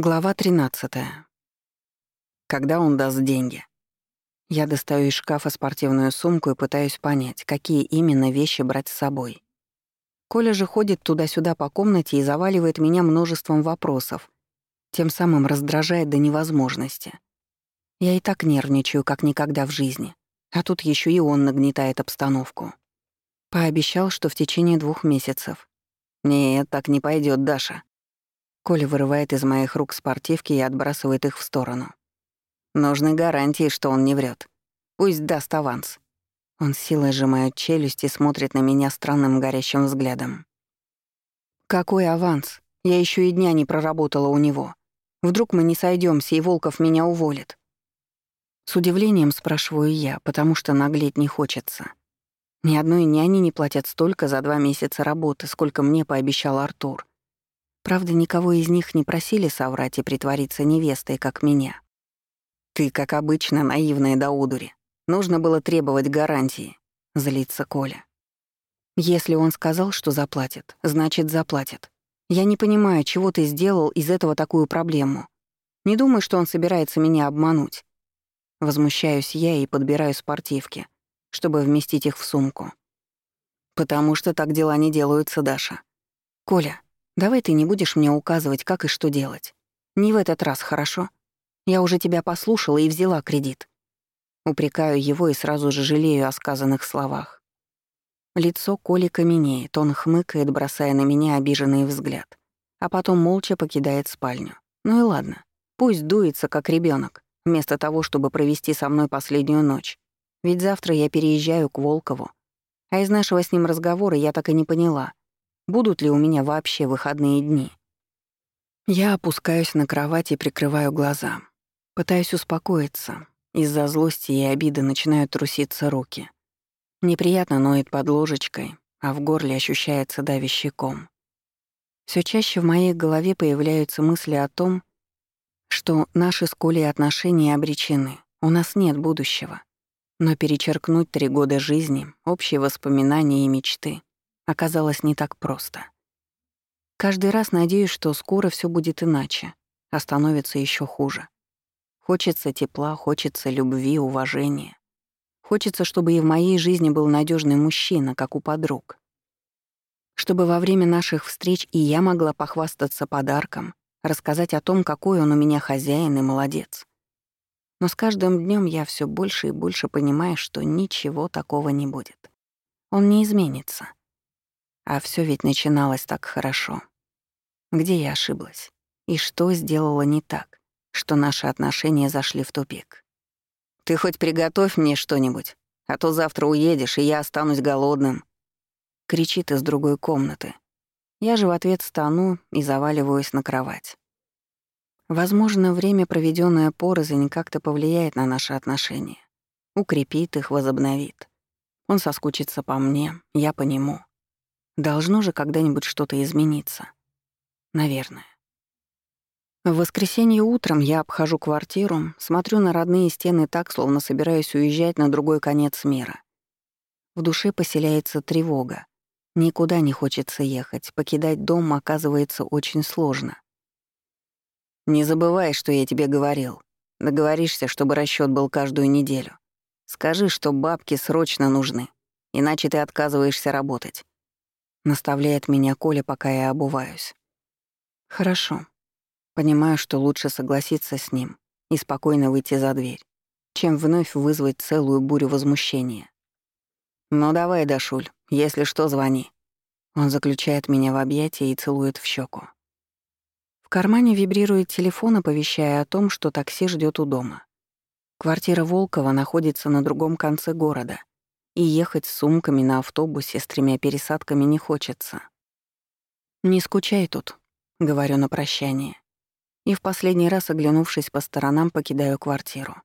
Глава 13. Когда он даст деньги? Я достаю из шкафа спортивную сумку и пытаюсь понять, какие именно вещи брать с собой. Коля же ходит туда-сюда по комнате и заваливает меня множеством вопросов, тем самым раздражает до невозможности. Я и так нервничаю, как никогда в жизни, а тут еще и он нагнетает обстановку. Пообещал, что в течение двух месяцев. «Нет, так не пойдет, Даша», Коля вырывает из моих рук спортивки и отбрасывает их в сторону. Нужны гарантии, что он не врет. Пусть даст аванс. Он силой сжимает челюсть и смотрит на меня странным горящим взглядом. Какой аванс? Я еще и дня не проработала у него. Вдруг мы не сойдемся, и Волков меня уволит. С удивлением спрашиваю я, потому что наглеть не хочется. Ни одной няни не платят столько за два месяца работы, сколько мне пообещал Артур. Правда, никого из них не просили соврать и притвориться невестой, как меня. «Ты, как обычно, наивная до удури. Нужно было требовать гарантии», — злится Коля. «Если он сказал, что заплатит, значит, заплатит. Я не понимаю, чего ты сделал из этого такую проблему. Не думай, что он собирается меня обмануть». Возмущаюсь я и подбираю спортивки, чтобы вместить их в сумку. «Потому что так дела не делаются, Даша. Коля, Давай ты не будешь мне указывать, как и что делать. Не в этот раз, хорошо? Я уже тебя послушала и взяла кредит. Упрекаю его и сразу же жалею о сказанных словах. Лицо Коли каменеет, он хмыкает, бросая на меня обиженный взгляд, а потом молча покидает спальню. Ну и ладно, пусть дуется, как ребенок, вместо того, чтобы провести со мной последнюю ночь. Ведь завтра я переезжаю к Волкову. А из нашего с ним разговора я так и не поняла, Будут ли у меня вообще выходные дни? Я опускаюсь на кровать и прикрываю глаза. Пытаюсь успокоиться. Из-за злости и обиды начинают труситься руки. Неприятно ноет под ложечкой, а в горле ощущается давящий ком. Все чаще в моей голове появляются мысли о том, что наши с Колей отношения обречены, у нас нет будущего. Но перечеркнуть три года жизни, общие воспоминания и мечты оказалось не так просто. Каждый раз надеюсь, что скоро все будет иначе, а становится еще хуже. Хочется тепла, хочется любви, уважения. Хочется, чтобы и в моей жизни был надежный мужчина, как у подруг. Чтобы во время наших встреч и я могла похвастаться подарком, рассказать о том, какой он у меня хозяин и молодец. Но с каждым днем я все больше и больше понимаю, что ничего такого не будет. Он не изменится. А все ведь начиналось так хорошо. Где я ошиблась? И что сделала не так, что наши отношения зашли в тупик? «Ты хоть приготовь мне что-нибудь, а то завтра уедешь, и я останусь голодным», — кричит из другой комнаты. Я же в ответ стану и заваливаюсь на кровать. Возможно, время, проведенное порознь, как-то повлияет на наши отношения. Укрепит их, возобновит. Он соскучится по мне, я по нему. Должно же когда-нибудь что-то измениться. Наверное. В воскресенье утром я обхожу квартиру, смотрю на родные стены так, словно собираюсь уезжать на другой конец мира. В душе поселяется тревога. Никуда не хочется ехать, покидать дом оказывается очень сложно. «Не забывай, что я тебе говорил. Договоришься, чтобы расчет был каждую неделю. Скажи, что бабки срочно нужны, иначе ты отказываешься работать. Наставляет меня Коля, пока я обуваюсь. Хорошо. Понимаю, что лучше согласиться с ним и спокойно выйти за дверь, чем вновь вызвать целую бурю возмущения. «Ну давай, Дашуль, если что, звони». Он заключает меня в объятия и целует в щеку. В кармане вибрирует телефон, оповещая о том, что такси ждет у дома. Квартира Волкова находится на другом конце города, и ехать с сумками на автобусе с тремя пересадками не хочется. «Не скучай тут», — говорю на прощание. И в последний раз, оглянувшись по сторонам, покидаю квартиру.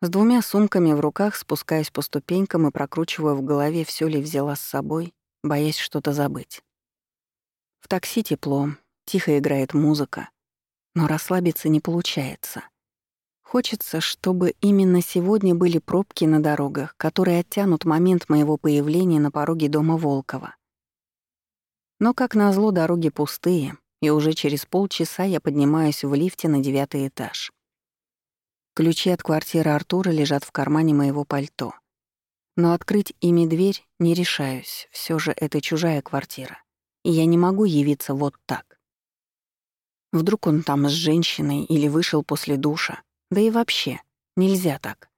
С двумя сумками в руках спускаюсь по ступенькам и прокручиваю в голове, все ли взяла с собой, боясь что-то забыть. В такси тепло, тихо играет музыка, но расслабиться не получается. Хочется, чтобы именно сегодня были пробки на дорогах, которые оттянут момент моего появления на пороге дома Волкова. Но, как назло, дороги пустые, и уже через полчаса я поднимаюсь в лифте на девятый этаж. Ключи от квартиры Артура лежат в кармане моего пальто. Но открыть ими дверь не решаюсь, все же это чужая квартира, и я не могу явиться вот так. Вдруг он там с женщиной или вышел после душа, да и вообще, нельзя так.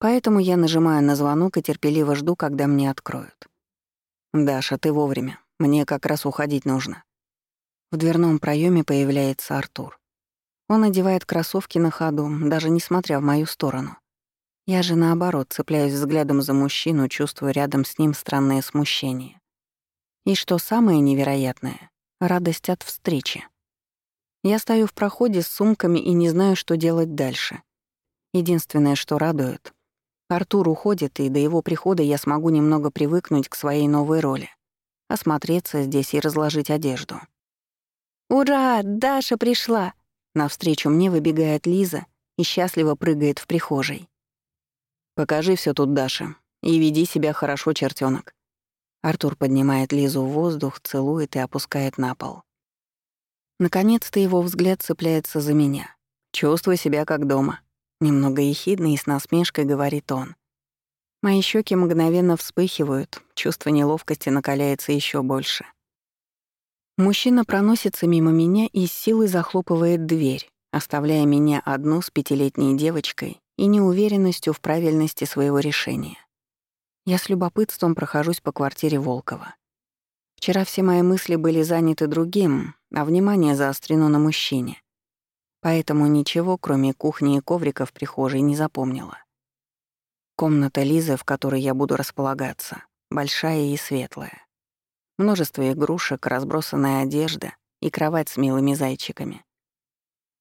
Поэтому я нажимаю на звонок и терпеливо жду, когда мне откроют. «Даша, ты вовремя. Мне как раз уходить нужно». В дверном проеме появляется Артур. Он одевает кроссовки на ходу, даже не смотря в мою сторону. Я же, наоборот, цепляюсь взглядом за мужчину, чувствую рядом с ним странное смущение. И что самое невероятное — радость от встречи. Я стою в проходе с сумками и не знаю, что делать дальше. Единственное, что радует, Артур уходит, и до его прихода я смогу немного привыкнуть к своей новой роли. Осмотреться здесь и разложить одежду. «Ура! Даша пришла!» Навстречу мне выбегает Лиза и счастливо прыгает в прихожей. «Покажи все тут, Даша, и веди себя хорошо, чертенок. Артур поднимает Лизу в воздух, целует и опускает на пол. Наконец-то его взгляд цепляется за меня. Чувствую себя как дома. Немного ехидно и с насмешкой говорит он. Мои щеки мгновенно вспыхивают, чувство неловкости накаляется еще больше. Мужчина проносится мимо меня и с силой захлопывает дверь, оставляя меня одну с пятилетней девочкой и неуверенностью в правильности своего решения. Я с любопытством прохожусь по квартире Волкова. Вчера все мои мысли были заняты другим, а внимание заострено на мужчине поэтому ничего, кроме кухни и коврика в прихожей, не запомнила. Комната Лизы, в которой я буду располагаться, большая и светлая. Множество игрушек, разбросанная одежда и кровать с милыми зайчиками.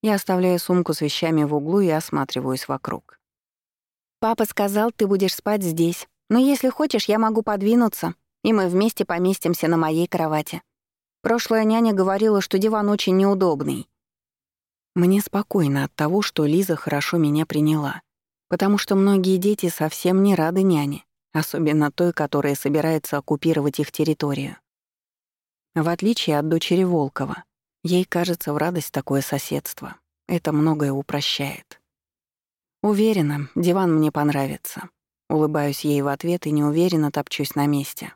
Я оставляю сумку с вещами в углу и осматриваюсь вокруг. «Папа сказал, ты будешь спать здесь, но если хочешь, я могу подвинуться, и мы вместе поместимся на моей кровати. Прошлая няня говорила, что диван очень неудобный. Мне спокойно от того, что Лиза хорошо меня приняла, потому что многие дети совсем не рады няне, особенно той, которая собирается оккупировать их территорию. В отличие от дочери Волкова, ей кажется в радость такое соседство. Это многое упрощает. Уверена, диван мне понравится. Улыбаюсь ей в ответ и неуверенно топчусь на месте.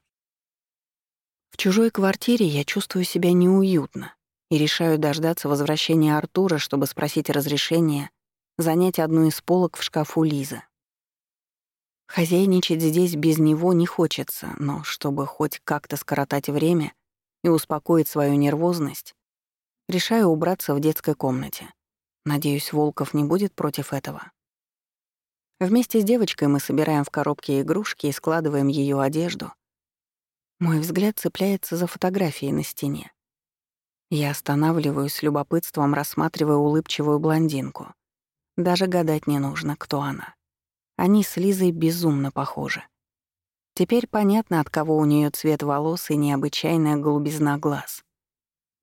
В чужой квартире я чувствую себя неуютно и решаю дождаться возвращения Артура, чтобы спросить разрешения занять одну из полок в шкафу Лизы. Хозяйничать здесь без него не хочется, но чтобы хоть как-то скоротать время и успокоить свою нервозность, решаю убраться в детской комнате. Надеюсь, Волков не будет против этого. Вместе с девочкой мы собираем в коробке игрушки и складываем ее одежду. Мой взгляд цепляется за фотографии на стене. Я останавливаюсь с любопытством, рассматривая улыбчивую блондинку. Даже гадать не нужно, кто она. Они с Лизой безумно похожи. Теперь понятно, от кого у нее цвет волос и необычайная голубизна глаз.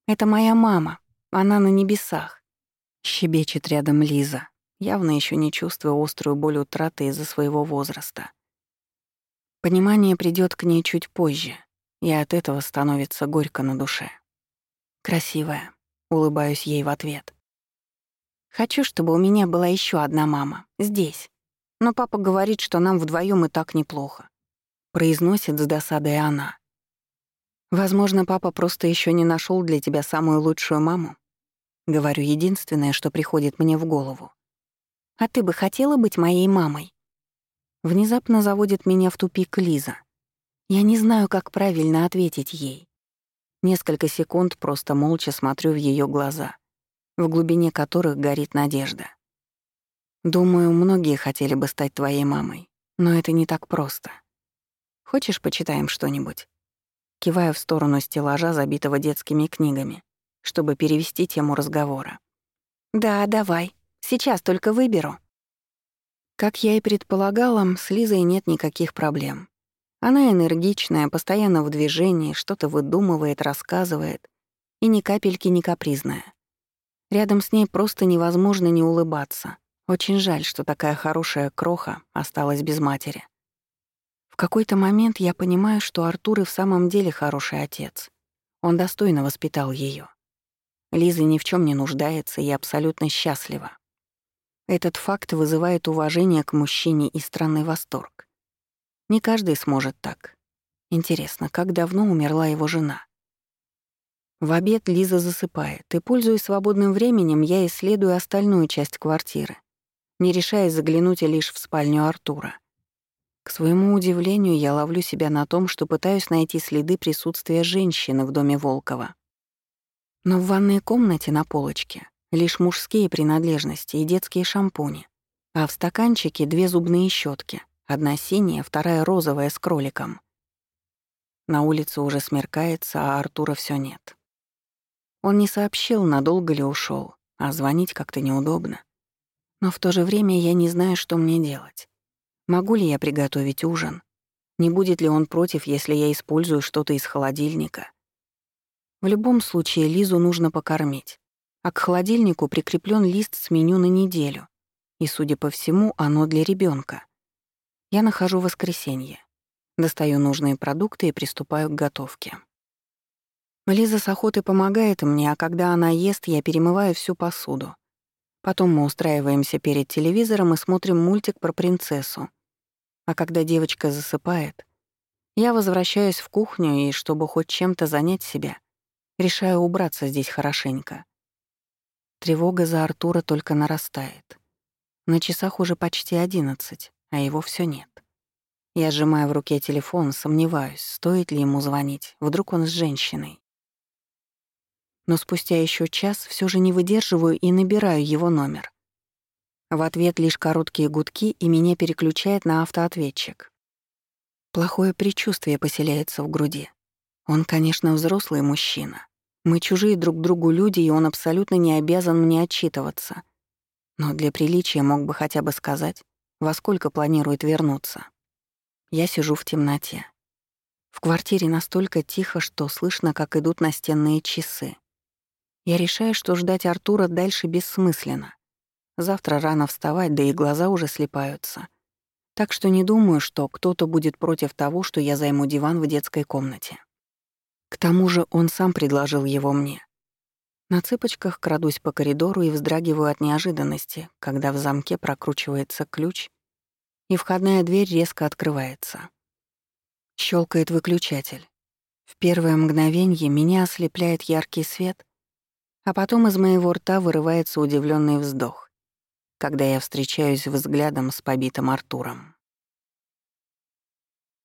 «Это моя мама. Она на небесах», — щебечет рядом Лиза, явно еще не чувствуя острую боль утраты из-за своего возраста. Понимание придет к ней чуть позже, и от этого становится горько на душе. Красивая. Улыбаюсь ей в ответ. Хочу, чтобы у меня была еще одна мама. Здесь. Но папа говорит, что нам вдвоем и так неплохо. Произносит с досадой она. Возможно, папа просто еще не нашел для тебя самую лучшую маму. Говорю единственное, что приходит мне в голову. А ты бы хотела быть моей мамой? Внезапно заводит меня в тупик Лиза. Я не знаю, как правильно ответить ей. Несколько секунд просто молча смотрю в ее глаза, в глубине которых горит надежда. Думаю, многие хотели бы стать твоей мамой, но это не так просто. Хочешь, почитаем что-нибудь? Киваю в сторону стеллажа, забитого детскими книгами, чтобы перевести тему разговора. «Да, давай. Сейчас только выберу». Как я и предполагала, с Лизой нет никаких проблем. Она энергичная, постоянно в движении, что-то выдумывает, рассказывает и ни капельки не капризная. Рядом с ней просто невозможно не улыбаться. Очень жаль, что такая хорошая кроха осталась без матери. В какой-то момент я понимаю, что Артур и в самом деле хороший отец. Он достойно воспитал ее. Лиза ни в чем не нуждается и абсолютно счастлива. Этот факт вызывает уважение к мужчине и странный восторг. Не каждый сможет так. Интересно, как давно умерла его жена? В обед Лиза засыпает, и, пользуясь свободным временем, я исследую остальную часть квартиры, не решаясь заглянуть лишь в спальню Артура. К своему удивлению, я ловлю себя на том, что пытаюсь найти следы присутствия женщины в доме Волкова. Но в ванной комнате на полочке лишь мужские принадлежности и детские шампуни, а в стаканчике две зубные щетки, одна синяя, вторая розовая с кроликом. На улице уже смеркается, а Артура все нет. Он не сообщил, надолго ли ушел, а звонить как-то неудобно. Но в то же время я не знаю, что мне делать. Могу ли я приготовить ужин? Не будет ли он против, если я использую что-то из холодильника? В любом случае Лизу нужно покормить. А к холодильнику прикреплен лист с меню на неделю. И, судя по всему, оно для ребенка. Я нахожу воскресенье. Достаю нужные продукты и приступаю к готовке. Лиза с охотой помогает мне, а когда она ест, я перемываю всю посуду. Потом мы устраиваемся перед телевизором и смотрим мультик про принцессу. А когда девочка засыпает, я возвращаюсь в кухню и, чтобы хоть чем-то занять себя, решаю убраться здесь хорошенько. Тревога за Артура только нарастает. На часах уже почти одиннадцать, а его все нет. Я сжимаю в руке телефон, сомневаюсь, стоит ли ему звонить, вдруг он с женщиной но спустя еще час все же не выдерживаю и набираю его номер. В ответ лишь короткие гудки, и меня переключает на автоответчик. Плохое предчувствие поселяется в груди. Он, конечно, взрослый мужчина. Мы чужие друг другу люди, и он абсолютно не обязан мне отчитываться. Но для приличия мог бы хотя бы сказать, во сколько планирует вернуться. Я сижу в темноте. В квартире настолько тихо, что слышно, как идут настенные часы. Я решаю, что ждать Артура дальше бессмысленно. Завтра рано вставать, да и глаза уже слепаются. Так что не думаю, что кто-то будет против того, что я займу диван в детской комнате. К тому же он сам предложил его мне. На цыпочках крадусь по коридору и вздрагиваю от неожиданности, когда в замке прокручивается ключ, и входная дверь резко открывается. Щелкает выключатель. В первое мгновение меня ослепляет яркий свет, а потом из моего рта вырывается удивленный вздох, когда я встречаюсь взглядом с побитым Артуром.